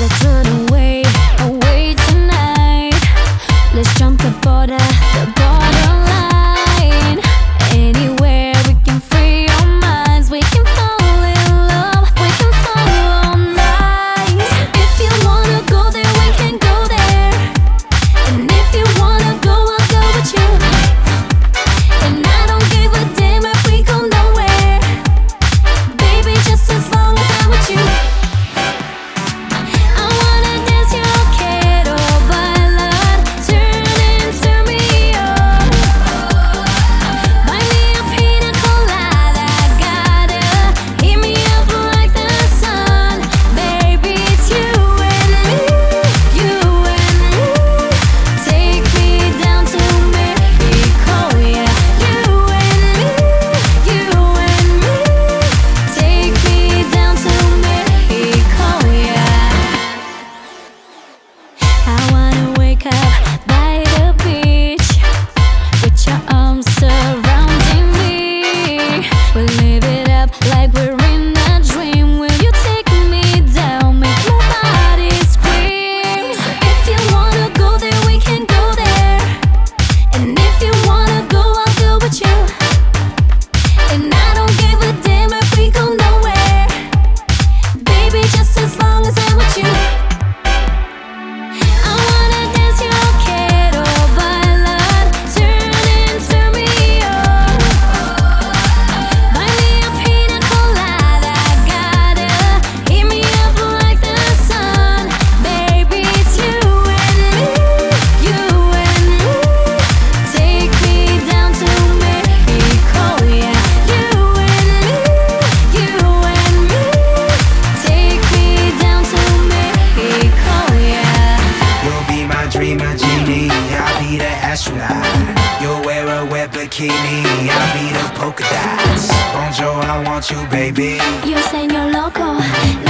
Let's run away, away tonight. Let's jump the border. like we're You'll wear a wet bikini, I'll be the polka dots. Bonjour, I want you, baby. You say you're local.